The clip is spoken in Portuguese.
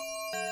Música